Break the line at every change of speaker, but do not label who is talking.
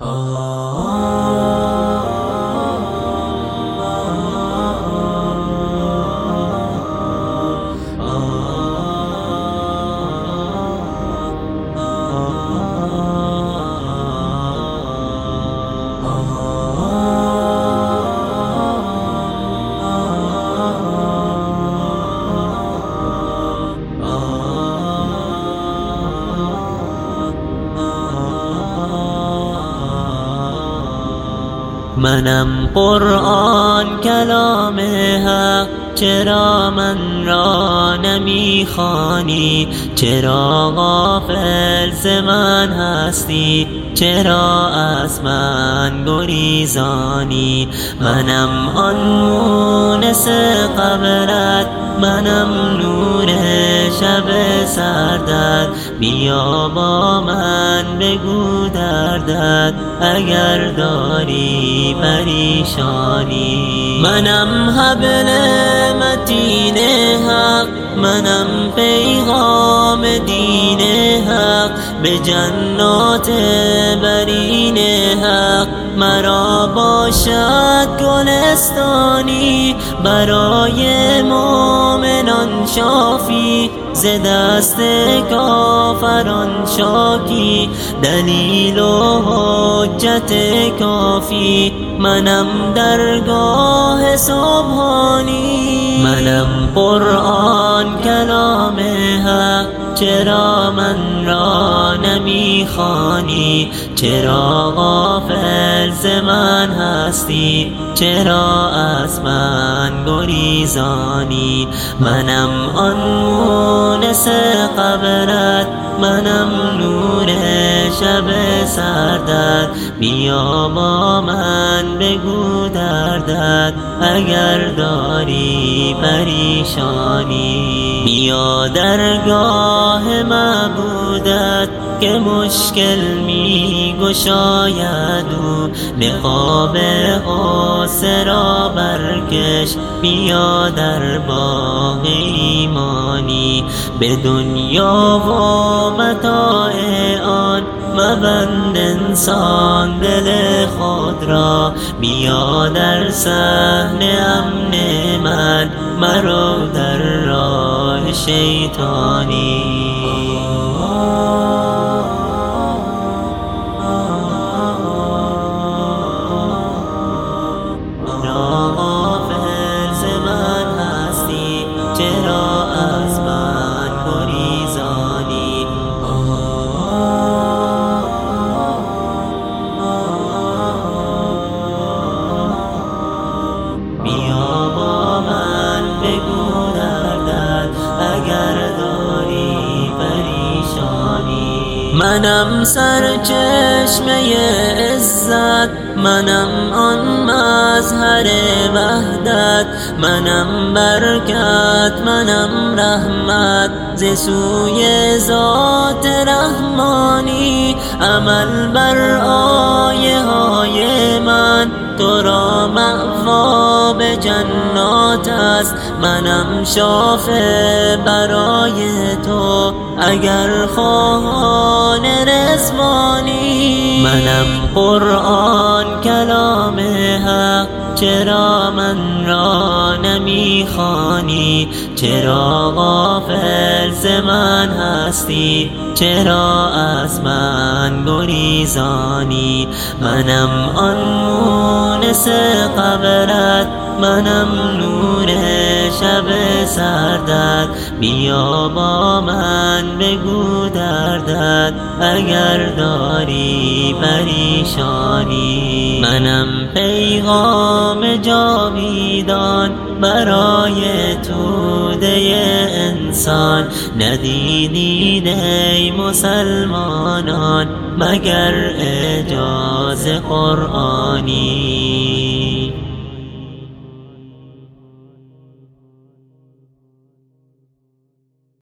Oh. منم قرآن کلام حق چرا من را نمی خوانی چرا غافل ز من هستی؟ چرا از من گریزانی؟ منم آن مونس قبرت منم نور شب سردت. بیا با من بگو دردت. اگر داری پریشانی. منم حبل متین حق. منم پیغام دین حق. به جنات برین حق. مرا باشد گلستانی برای مؤمنان شافی ز دست کافران شاکی. دلیل و حجت کافی. منم درگاه سبحانی منم قرآن کلام حق. چرا من را نمی خوانی چرا غافل ز هستی؟ چرا از من گریزانی؟ منم آن مونس قبرت منم نور شب سردت. بیا با من بگو دردت اگر داری پریشانی. بیا درگاه معبودت که مشکل می گشاید او نقاب غصه را برکش بیا در باغ ایمانی. به دنیا و متاع آن مبند انسان دل خود را. بیا در صحن امن من مرو در شیطانی. منم سرچشمه عزت منم آن مظهر وحدت منم برکت منم رحمت. ز سوی ذات رحمانی عمل بر آیه های من. تو را جنات است. منم شافع برای تو. اگر خواهان رزوانی منم قرآن کلام حق. چرا من را نمی خوانی چرا غافل ز هستی؟ چرا از من گریزانی؟ منم آن مونس قبرت منم نور شب سردت. بیا با من بگو دردت. اگر داری پریشانی. منم پیغام جاویدان برای توده انسان. ندیدین ای مسلمانان مگر اعجاز قرآنی؟